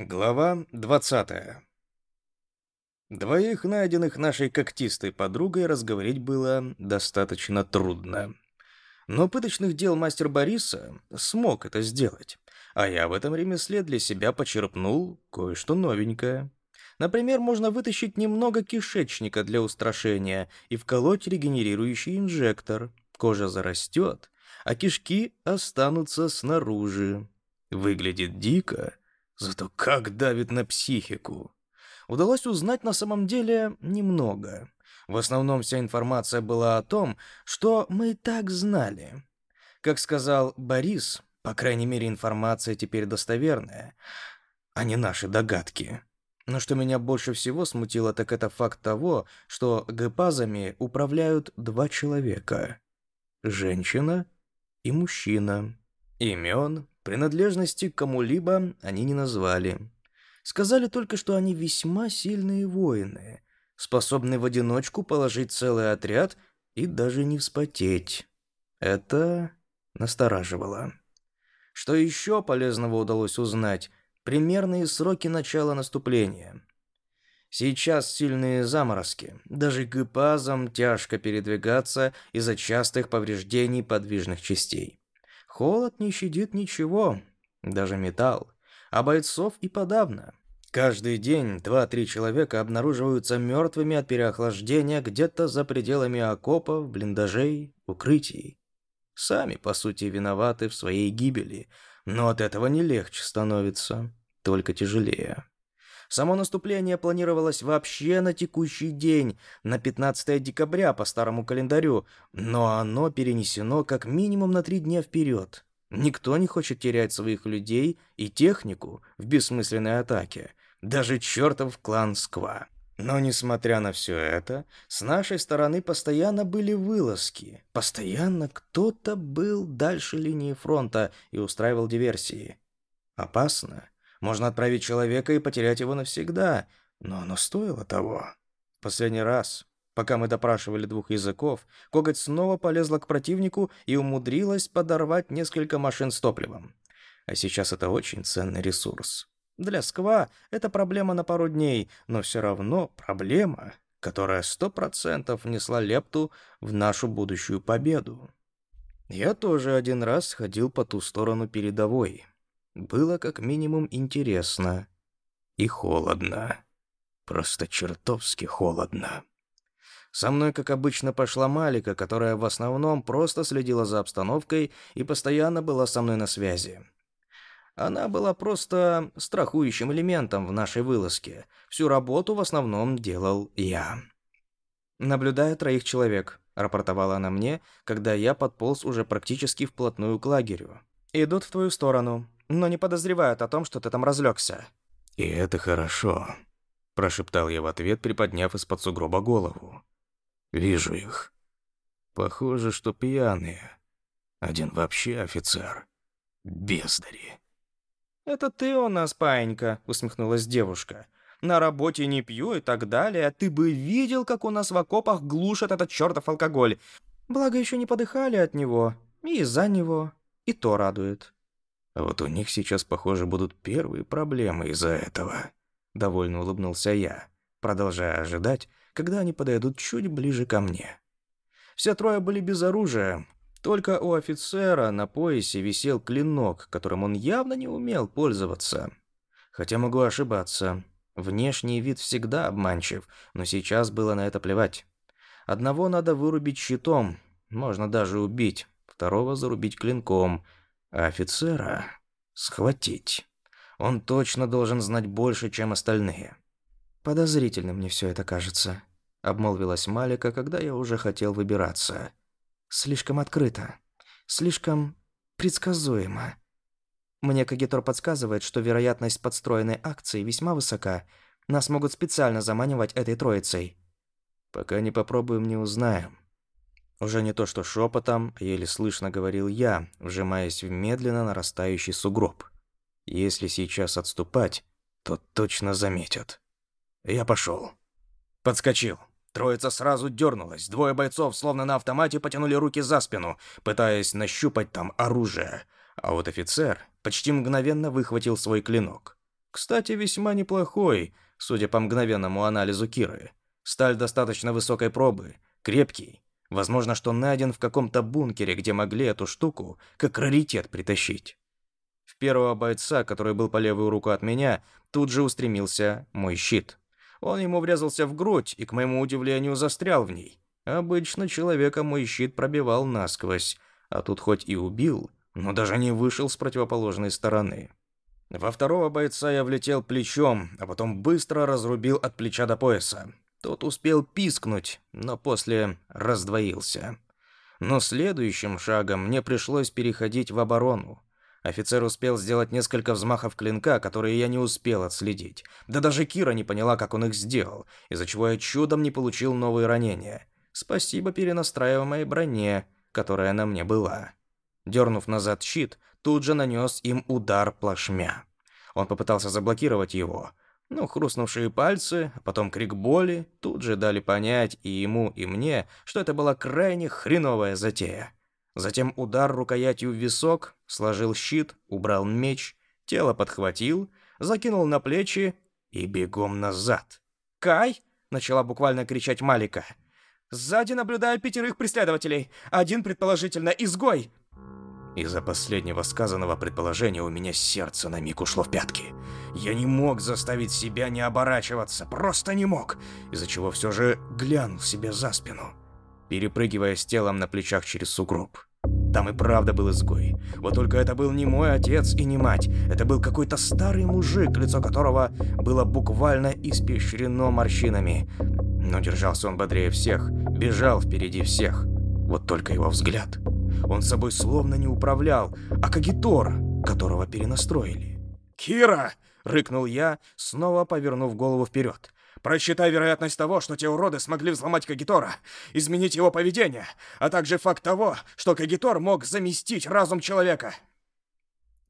Глава 20 Двоих найденных нашей когтистой подругой разговорить было достаточно трудно. Но пыточных дел мастер Бориса смог это сделать, а я в этом ремесле для себя почерпнул кое-что новенькое. Например, можно вытащить немного кишечника для устрашения и вколоть регенерирующий инжектор. Кожа зарастет, а кишки останутся снаружи. Выглядит дико, Зато как давит на психику. Удалось узнать на самом деле немного. В основном вся информация была о том, что мы и так знали. Как сказал Борис, по крайней мере, информация теперь достоверная, а не наши догадки. Но что меня больше всего смутило, так это факт того, что гэпазами управляют два человека. Женщина и мужчина. Имен Принадлежности к кому-либо они не назвали. Сказали только, что они весьма сильные воины, способны в одиночку положить целый отряд и даже не вспотеть. Это настораживало. Что еще полезного удалось узнать? Примерные сроки начала наступления. Сейчас сильные заморозки. Даже гипазам тяжко передвигаться из-за частых повреждений подвижных частей. Холод не щадит ничего, даже металл, а бойцов и подавно. Каждый день два-три человека обнаруживаются мертвыми от переохлаждения где-то за пределами окопов, блиндажей, укрытий. Сами, по сути, виноваты в своей гибели, но от этого не легче становится, только тяжелее. Само наступление планировалось вообще на текущий день, на 15 декабря по старому календарю, но оно перенесено как минимум на три дня вперед. Никто не хочет терять своих людей и технику в бессмысленной атаке, даже чертов клан Сква. Но, несмотря на все это, с нашей стороны постоянно были вылазки. Постоянно кто-то был дальше линии фронта и устраивал диверсии. Опасно. Можно отправить человека и потерять его навсегда, но оно стоило того. Последний раз, пока мы допрашивали двух языков, коготь снова полезла к противнику и умудрилась подорвать несколько машин с топливом. А сейчас это очень ценный ресурс. Для Сква это проблема на пару дней, но все равно проблема, которая сто процентов внесла лепту в нашу будущую победу. Я тоже один раз ходил по ту сторону передовой, было как минимум интересно и холодно. Просто чертовски холодно. Со мной, как обычно, пошла Малика, которая в основном просто следила за обстановкой и постоянно была со мной на связи. Она была просто страхующим элементом в нашей вылазке. Всю работу в основном делал я. «Наблюдаю троих человек», — рапортовала она мне, когда я подполз уже практически вплотную к лагерю. «Идут в твою сторону но не подозревают о том, что ты там разлегся». «И это хорошо», – прошептал я в ответ, приподняв из-под сугроба голову. «Вижу их. Похоже, что пьяные. Один вообще офицер. Бездари». «Это ты у нас, паинька», — усмехнулась девушка. «На работе не пью и так далее. Ты бы видел, как у нас в окопах глушат этот чертов алкоголь. Благо, еще не подыхали от него. И из-за него. И то радует». А вот у них сейчас, похоже, будут первые проблемы из-за этого. Довольно улыбнулся я, продолжая ожидать, когда они подойдут чуть ближе ко мне. Все трое были без оружия. Только у офицера на поясе висел клинок, которым он явно не умел пользоваться. Хотя могу ошибаться. Внешний вид всегда обманчив, но сейчас было на это плевать. Одного надо вырубить щитом, можно даже убить, второго зарубить клинком — а офицера схватить. Он точно должен знать больше, чем остальные. Подозрительно мне все это кажется, обмолвилась Малика, когда я уже хотел выбираться. Слишком открыто, слишком предсказуемо. Мне Кагитор подсказывает, что вероятность подстроенной акции весьма высока. Нас могут специально заманивать этой троицей. Пока не попробуем, не узнаем. Уже не то что шепотом, еле слышно говорил я, вжимаясь в медленно нарастающий сугроб. Если сейчас отступать, то точно заметят. Я пошел. Подскочил. Троица сразу дернулась. Двое бойцов, словно на автомате, потянули руки за спину, пытаясь нащупать там оружие. А вот офицер почти мгновенно выхватил свой клинок. Кстати, весьма неплохой, судя по мгновенному анализу Киры. Сталь достаточно высокой пробы, крепкий. Возможно, что найден в каком-то бункере, где могли эту штуку как раритет притащить. В первого бойца, который был по левую руку от меня, тут же устремился мой щит. Он ему врезался в грудь и, к моему удивлению, застрял в ней. Обычно человека мой щит пробивал насквозь, а тут хоть и убил, но даже не вышел с противоположной стороны. Во второго бойца я влетел плечом, а потом быстро разрубил от плеча до пояса. Тот успел пискнуть, но после раздвоился. Но следующим шагом мне пришлось переходить в оборону. Офицер успел сделать несколько взмахов клинка, которые я не успел отследить. Да даже Кира не поняла, как он их сделал, из-за чего я чудом не получил новые ранения. Спасибо перенастраиваемой броне, которая на мне была. Дернув назад щит, тут же нанес им удар плашмя. Он попытался заблокировать его, но хрустнувшие пальцы, а потом крик боли тут же дали понять и ему, и мне, что это была крайне хреновая затея. Затем удар рукоятью в висок, сложил щит, убрал меч, тело подхватил, закинул на плечи и бегом назад. «Кай!» — начала буквально кричать Малика. «Сзади наблюдаю пятерых преследователей. Один, предположительно, изгой. Из-за последнего сказанного предположения у меня сердце на миг ушло в пятки. Я не мог заставить себя не оборачиваться, просто не мог, из-за чего все же глянул себе за спину, перепрыгивая с телом на плечах через сугроб. Там и правда был изгой. Вот только это был не мой отец и не мать. Это был какой-то старый мужик, лицо которого было буквально испещрено морщинами. Но держался он бодрее всех, бежал впереди всех. Вот только его взгляд он собой словно не управлял, а Кагитор, которого перенастроили. «Кира!» — рыкнул я, снова повернув голову вперед. «Просчитай вероятность того, что те уроды смогли взломать Кагитора, изменить его поведение, а также факт того, что Кагитор мог заместить разум человека».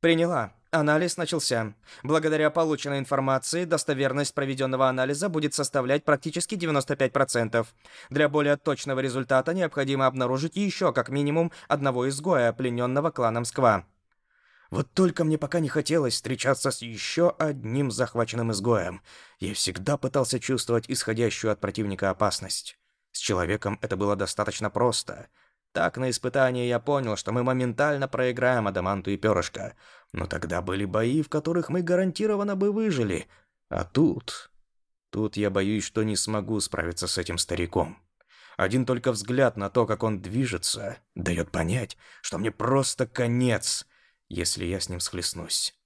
«Приняла», Анализ начался. Благодаря полученной информации, достоверность проведенного анализа будет составлять практически 95%. Для более точного результата необходимо обнаружить еще как минимум одного изгоя, плененного кланом Сква. Вот только мне пока не хотелось встречаться с еще одним захваченным изгоем. Я всегда пытался чувствовать исходящую от противника опасность. С человеком это было достаточно просто — так, на испытании я понял, что мы моментально проиграем Адаманту и Перышко. Но тогда были бои, в которых мы гарантированно бы выжили. А тут... Тут я боюсь, что не смогу справиться с этим стариком. Один только взгляд на то, как он движется, дает понять, что мне просто конец, если я с ним схлестнусь.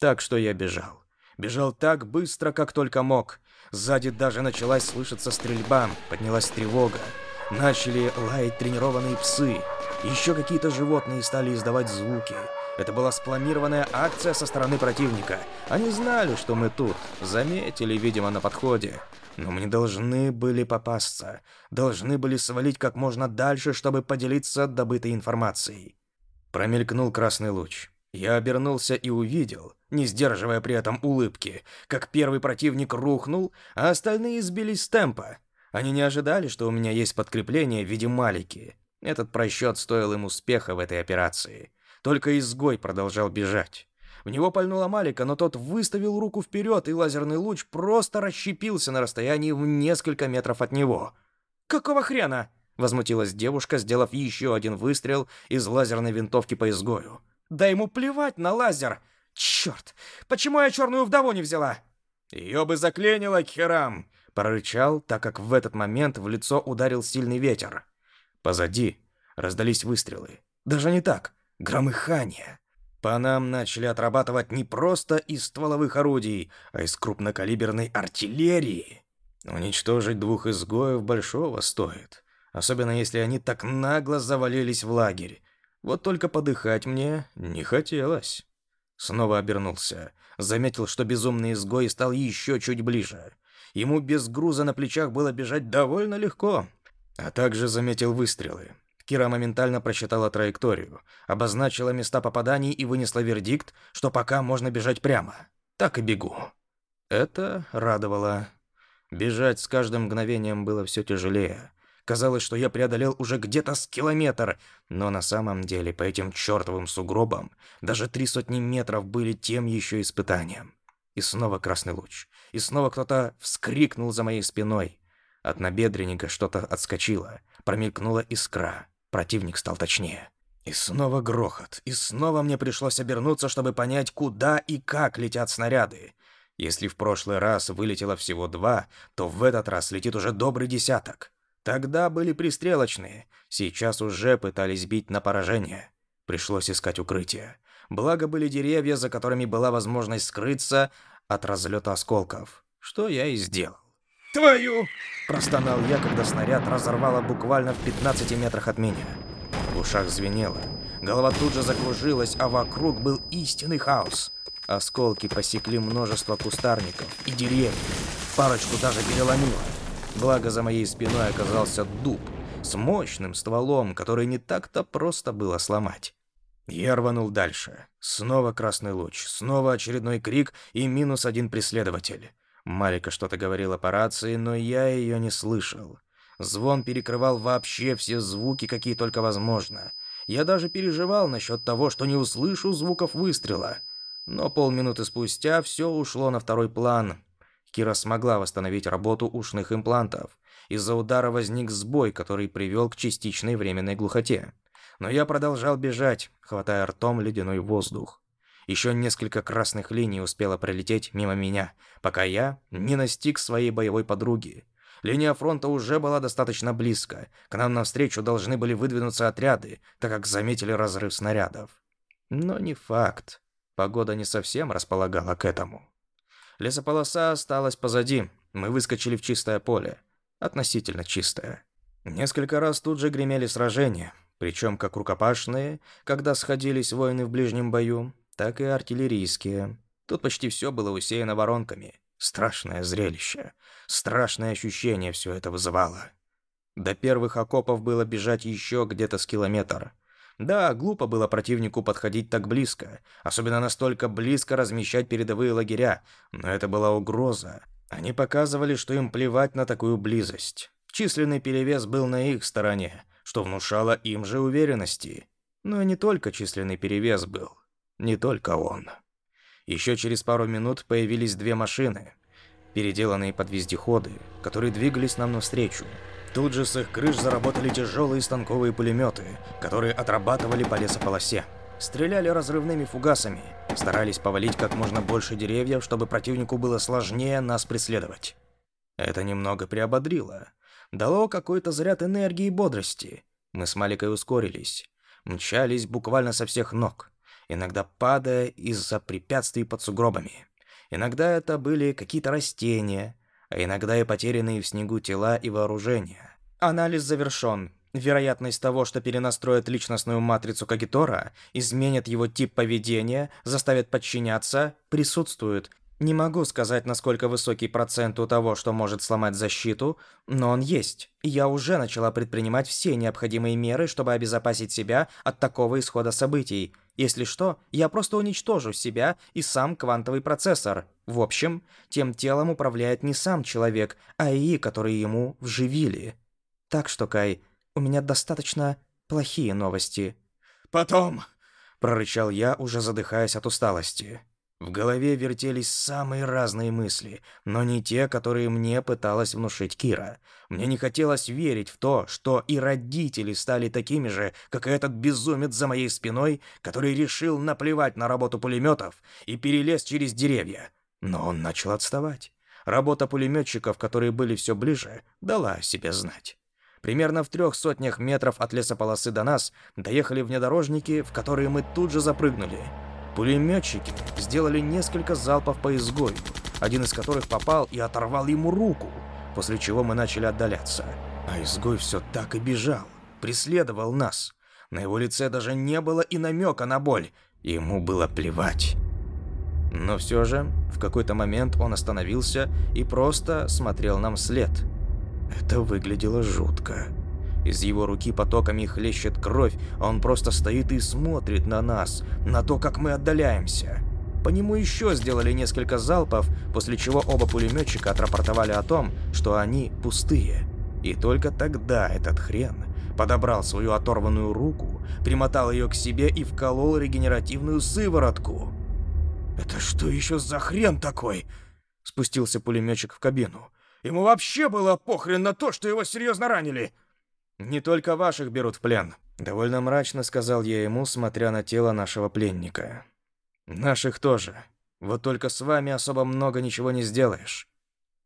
Так что я бежал. Бежал так быстро, как только мог. Сзади даже началась слышаться стрельба, поднялась тревога. Начали лаять тренированные псы. Еще какие-то животные стали издавать звуки. Это была спланированная акция со стороны противника. Они знали, что мы тут. Заметили, видимо, на подходе. Но мы не должны были попасться. Должны были свалить как можно дальше, чтобы поделиться добытой информацией. Промелькнул красный луч. Я обернулся и увидел, не сдерживая при этом улыбки, как первый противник рухнул, а остальные сбились с темпа. Они не ожидали, что у меня есть подкрепление в виде Малики. Этот просчет стоил им успеха в этой операции. Только изгой продолжал бежать. В него пальнула Малика, но тот выставил руку вперед, и лазерный луч просто расщепился на расстоянии в несколько метров от него. «Какого хрена?» — возмутилась девушка, сделав еще один выстрел из лазерной винтовки по изгою. «Да ему плевать на лазер! Черт! Почему я черную вдову не взяла?» «Ее бы заклинило к херам!» Прорычал, так как в этот момент в лицо ударил сильный ветер. Позади раздались выстрелы. Даже не так, громыхание. По нам начали отрабатывать не просто из стволовых орудий, а из крупнокалиберной артиллерии. Уничтожить двух изгоев большого стоит. Особенно если они так нагло завалились в лагерь. Вот только подыхать мне не хотелось. Снова обернулся. Заметил, что безумный изгой стал еще чуть ближе. Ему без груза на плечах было бежать довольно легко. А также заметил выстрелы. Кира моментально просчитала траекторию, обозначила места попаданий и вынесла вердикт, что пока можно бежать прямо. Так и бегу. Это радовало. Бежать с каждым мгновением было все тяжелее. Казалось, что я преодолел уже где-то с километр, но на самом деле по этим чертовым сугробам даже три сотни метров были тем еще испытанием. И снова красный луч. И снова кто-то вскрикнул за моей спиной. От набедренника что-то отскочило. Промелькнула искра. Противник стал точнее. И снова грохот. И снова мне пришлось обернуться, чтобы понять, куда и как летят снаряды. Если в прошлый раз вылетело всего два, то в этот раз летит уже добрый десяток. Тогда были пристрелочные, сейчас уже пытались бить на поражение. Пришлось искать укрытие. Благо были деревья, за которыми была возможность скрыться от разлета осколков, что я и сделал. «Твою!» – простонал я, когда снаряд разорвало буквально в 15 метрах от меня. В ушах звенело, голова тут же закружилась, а вокруг был истинный хаос. Осколки посекли множество кустарников и деревьев, парочку даже переломило. Благо за моей спиной оказался дуб с мощным стволом, который не так-то просто было сломать. Я рванул дальше. Снова красный луч, снова очередной крик и минус один преследователь. Малика что-то говорила по рации, но я ее не слышал. Звон перекрывал вообще все звуки, какие только возможно. Я даже переживал насчет того, что не услышу звуков выстрела. Но полминуты спустя все ушло на второй план. Кира смогла восстановить работу ушных имплантов. Из-за удара возник сбой, который привел к частичной временной глухоте. Но я продолжал бежать, хватая ртом ледяной воздух. Еще несколько красных линий успело пролететь мимо меня, пока я не настиг своей боевой подруги. Линия фронта уже была достаточно близко. К нам навстречу должны были выдвинуться отряды, так как заметили разрыв снарядов. Но не факт. Погода не совсем располагала к этому. Лесополоса осталась позади. Мы выскочили в чистое поле. Относительно чистое. Несколько раз тут же гремели сражения, причем как рукопашные, когда сходились воины в ближнем бою, так и артиллерийские. Тут почти все было усеяно воронками. Страшное зрелище. Страшное ощущение все это вызывало. До первых окопов было бежать еще где-то с километр. Да, глупо было противнику подходить так близко, особенно настолько близко размещать передовые лагеря, но это была угроза. Они показывали, что им плевать на такую близость. Численный перевес был на их стороне, что внушало им же уверенности. Но и не только численный перевес был. Не только он. Еще через пару минут появились две машины, переделанные под вездеходы, которые двигались нам навстречу. Тут же с их крыш заработали тяжелые станковые пулеметы, которые отрабатывали по лесополосе. Стреляли разрывными фугасами, старались повалить как можно больше деревьев, чтобы противнику было сложнее нас преследовать. Это немного приободрило. Дало какой-то заряд энергии и бодрости. Мы с Маликой ускорились. Мчались буквально со всех ног иногда падая из-за препятствий под сугробами. Иногда это были какие-то растения, а иногда и потерянные в снегу тела и вооружения. Анализ завершен. Вероятность того, что перенастроят личностную матрицу Кагитора, изменят его тип поведения, заставят подчиняться, присутствует. Не могу сказать, насколько высокий процент у того, что может сломать защиту, но он есть. Я уже начала предпринимать все необходимые меры, чтобы обезопасить себя от такого исхода событий. Если что, я просто уничтожу себя и сам квантовый процессор. В общем, тем телом управляет не сам человек, а ИИ, который ему вживили. Так что, Кай, у меня достаточно плохие новости. «Потом!» – прорычал я, уже задыхаясь от усталости. В голове вертелись самые разные мысли, но не те, которые мне пыталась внушить Кира. Мне не хотелось верить в то, что и родители стали такими же, как и этот безумец за моей спиной, который решил наплевать на работу пулеметов и перелез через деревья. Но он начал отставать. Работа пулеметчиков, которые были все ближе, дала о себе знать. Примерно в трех сотнях метров от лесополосы до нас доехали внедорожники, в которые мы тут же запрыгнули — Пулеметчики сделали несколько залпов по изгою, один из которых попал и оторвал ему руку, после чего мы начали отдаляться. А изгой все так и бежал, преследовал нас. На его лице даже не было и намека на боль, ему было плевать. Но все же, в какой-то момент он остановился и просто смотрел нам вслед. Это выглядело жутко. Из его руки потоками хлещет кровь, а он просто стоит и смотрит на нас, на то, как мы отдаляемся. По нему еще сделали несколько залпов, после чего оба пулеметчика отрапортовали о том, что они пустые. И только тогда этот хрен подобрал свою оторванную руку, примотал ее к себе и вколол регенеративную сыворотку. «Это что еще за хрен такой?» Спустился пулеметчик в кабину. «Ему вообще было похрен на то, что его серьезно ранили!» «Не только ваших берут в плен», — довольно мрачно сказал я ему, смотря на тело нашего пленника. «Наших тоже. Вот только с вами особо много ничего не сделаешь».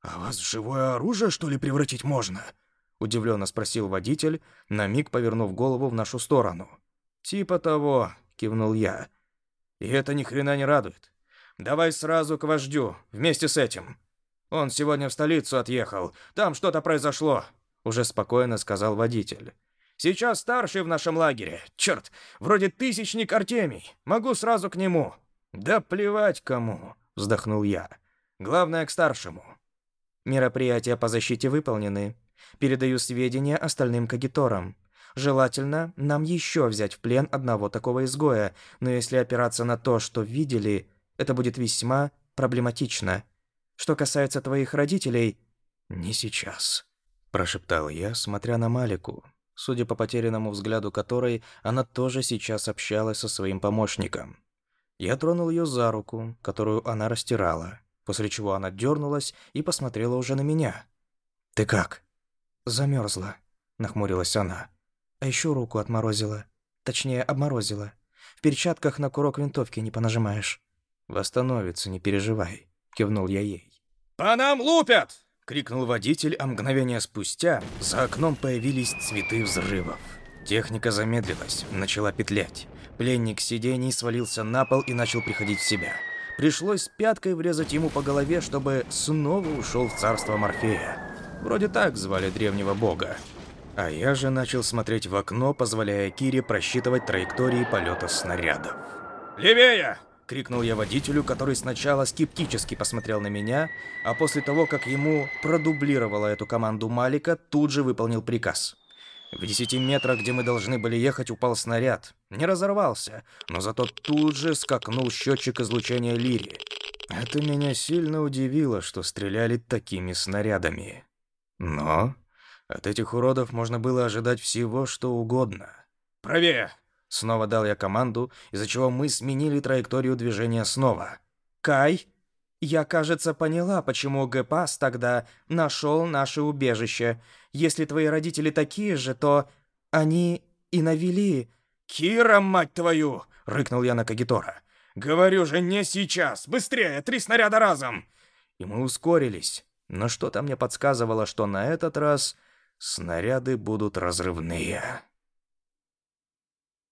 «А вас в живое оружие, что ли, превратить можно?» — удивленно спросил водитель, на миг повернув голову в нашу сторону. «Типа того», — кивнул я. «И это ни хрена не радует. Давай сразу к вождю, вместе с этим. Он сегодня в столицу отъехал, там что-то произошло», — уже спокойно сказал водитель. «Сейчас старший в нашем лагере. Черт, вроде тысячник Артемий. Могу сразу к нему». «Да плевать кому», — вздохнул я. «Главное, к старшему». Мероприятия по защите выполнены. Передаю сведения остальным кагиторам. Желательно нам еще взять в плен одного такого изгоя, но если опираться на то, что видели, это будет весьма проблематично. Что касается твоих родителей, не сейчас, прошептал я, смотря на Малику, судя по потерянному взгляду которой, она тоже сейчас общалась со своим помощником. Я тронул ее за руку, которую она растирала, после чего она дернулась и посмотрела уже на меня. «Ты как?» «Замерзла», — нахмурилась она. А еще руку отморозила. Точнее, обморозила. В перчатках на курок винтовки не понажимаешь. «Восстановится, не переживай», — кивнул я ей. «По нам лупят!» — крикнул водитель, а мгновение спустя за окном появились цветы взрывов. Техника замедлилась, начала петлять. Пленник сидений свалился на пол и начал приходить в себя. Пришлось пяткой врезать ему по голове, чтобы снова ушел в царство Морфея. Вроде так звали древнего бога. А я же начал смотреть в окно, позволяя Кире просчитывать траектории полета снарядов. «Левее!» — крикнул я водителю, который сначала скептически посмотрел на меня, а после того, как ему продублировала эту команду Малика, тут же выполнил приказ. В десяти метрах, где мы должны были ехать, упал снаряд. Не разорвался, но зато тут же скакнул счетчик излучения Лири. Это меня сильно удивило, что стреляли такими снарядами. Но от этих уродов можно было ожидать всего, что угодно. «Правее!» Снова дал я команду, из-за чего мы сменили траекторию движения снова. «Кай, я, кажется, поняла, почему Гэпас тогда нашел наше убежище. Если твои родители такие же, то они и навели...» «Кира, мать твою!» — рыкнул я на Кагитора. «Говорю же, не сейчас! Быстрее! Три снаряда разом!» И мы ускорились. Но что-то мне подсказывало, что на этот раз снаряды будут разрывные.